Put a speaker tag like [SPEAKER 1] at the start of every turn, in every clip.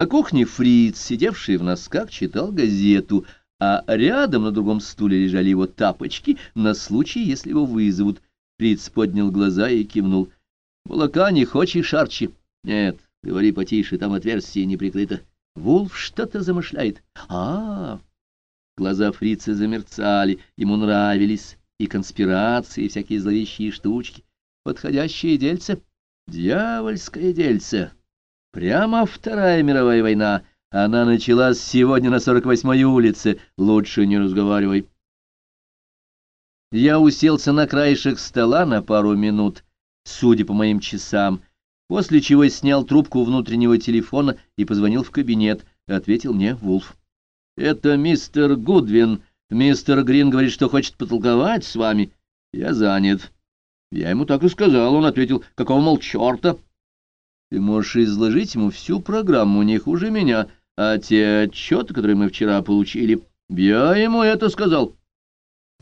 [SPEAKER 1] На кухне Фриц, сидевший в носках, читал газету, а рядом на другом стуле лежали его тапочки на случай, если его вызовут. Фриц поднял глаза и кивнул. «Молока не хочешь, Арчи?» «Нет, говори потише, там отверстие не прикрыто. Вулф что-то замышляет. а, -а, -а Глаза фрица замерцали, ему нравились и конспирации, и всякие зловещие штучки. Подходящее дельце, дьявольское дельце. Прямо Вторая мировая война. Она началась сегодня на 48-й улице. Лучше не разговаривай. Я уселся на краешек стола на пару минут, судя по моим часам, после чего снял трубку внутреннего телефона и позвонил в кабинет, ответил мне Вулф. «Это мистер Гудвин. Мистер Грин говорит, что хочет потолковать с вами. Я занят». Я ему так и сказал. Он ответил, какого, мол, черта? Ты можешь изложить ему всю программу, не хуже меня, а те отчеты, которые мы вчера получили. Я ему это сказал.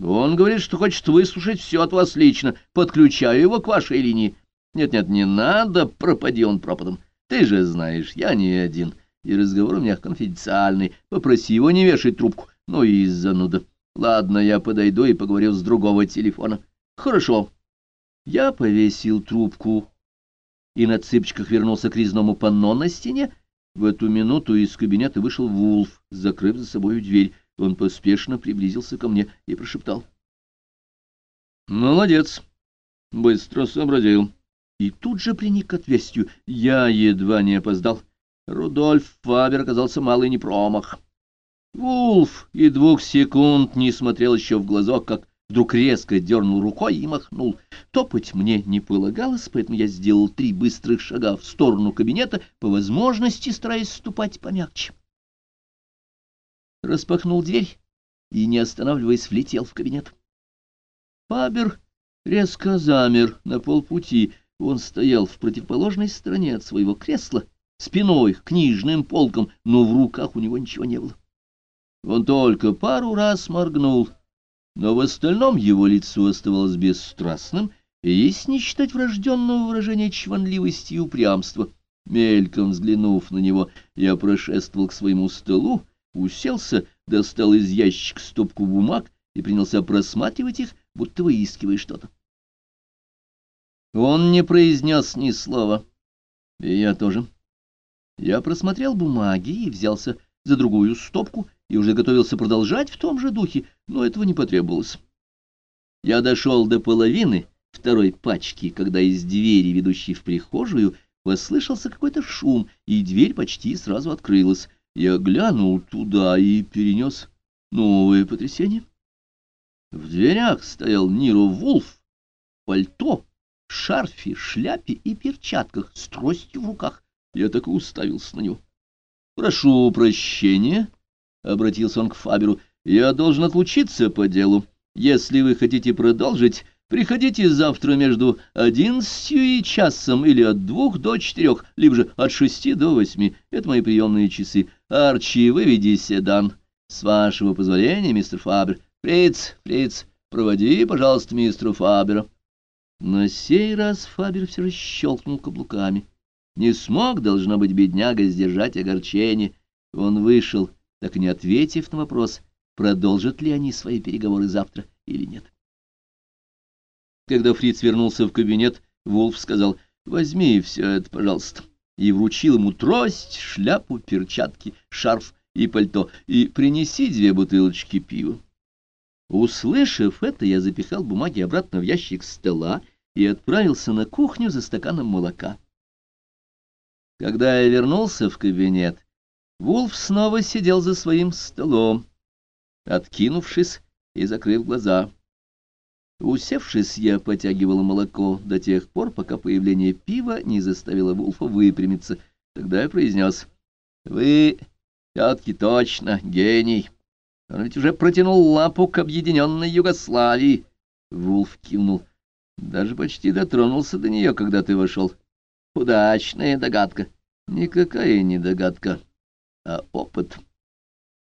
[SPEAKER 1] Он говорит, что хочет выслушать все от вас лично. Подключаю его к вашей линии. Нет-нет, не надо, пропади он пропадом. Ты же знаешь, я не один и разговор у меня конфиденциальный. Попроси его не вешать трубку. Ну и зануда. Ладно, я подойду и поговорю с другого телефона. Хорошо. Я повесил трубку и на цыпочках вернулся к резному панно на стене. В эту минуту из кабинета вышел Вулф, закрыв за собой дверь. Он поспешно приблизился ко мне и прошептал. «Молодец! Быстро сообразил!» И тут же приник к отвестию. Я едва не опоздал. Рудольф Фабер оказался малый непромах. Вулф и двух секунд не смотрел еще в глазок, как вдруг резко дернул рукой и махнул. Топать мне не полагалось, поэтому я сделал три быстрых шага в сторону кабинета, по возможности стараясь ступать помягче. Распахнул дверь и, не останавливаясь, влетел в кабинет. Фабер резко замер на полпути. Он стоял в противоположной стороне от своего кресла, спиной к книжным полкам, но в руках у него ничего не было. Он только пару раз моргнул, но в остальном его лицо оставалось бесстрастным, если не считать врожденного выражения чванливости и упрямства. Мельком взглянув на него, я прошествовал к своему столу, уселся, достал из ящика стопку бумаг и принялся просматривать их, будто выискивая что-то. Он не произнес ни слова, и я тоже. Я просмотрел бумаги и взялся за другую стопку и уже готовился продолжать в том же духе, но этого не потребовалось. Я дошел до половины второй пачки, когда из двери, ведущей в прихожую, послышался какой-то шум, и дверь почти сразу открылась. Я глянул туда и перенес новое потрясение. В дверях стоял Ниро Вулф, пальто, шарфе, шляпе и перчатках с тростью в руках. Я так и уставился на него. — Прошу прощения, — обратился он к Фаберу, — я должен отлучиться по делу. Если вы хотите продолжить, приходите завтра между одиннадцатью и часом или от двух до четырех, либо же от шести до восьми. Это мои приемные часы. Арчи, выведи седан. С вашего позволения, мистер Фабер. Фриц, Фриц, проводи, пожалуйста, мистера Фабера. На сей раз Фабер все же щелкнул каблуками. Не смог, должно быть, бедняга сдержать огорчение. Он вышел, так и не ответив на вопрос, продолжат ли они свои переговоры завтра или нет. Когда Фриц вернулся в кабинет, Вулф сказал, «Возьми все это, пожалуйста», и вручил ему трость, шляпу, перчатки, шарф и пальто, и принеси две бутылочки пива. Услышав это, я запихал бумаги обратно в ящик стола и отправился на кухню за стаканом молока. Когда я вернулся в кабинет, Вулф снова сидел за своим столом, откинувшись и закрыв глаза. Усевшись, я потягивал молоко до тех пор, пока появление пива не заставило Вулфа выпрямиться. Тогда я произнес, «Вы, все-таки точно, гений. Он ведь уже протянул лапу к объединенной Югославии». Вулф кивнул. «Даже почти дотронулся до нее, когда ты вошел». Удачная догадка. Никакая не догадка, а опыт.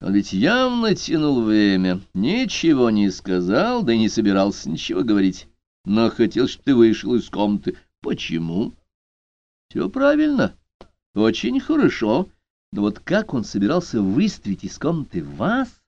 [SPEAKER 1] Он ведь явно тянул время, ничего не сказал, да и не собирался ничего говорить. Но хотел, чтобы ты вышел из комнаты. Почему? Все правильно. Очень хорошо. Но вот как он собирался выставить из комнаты вас?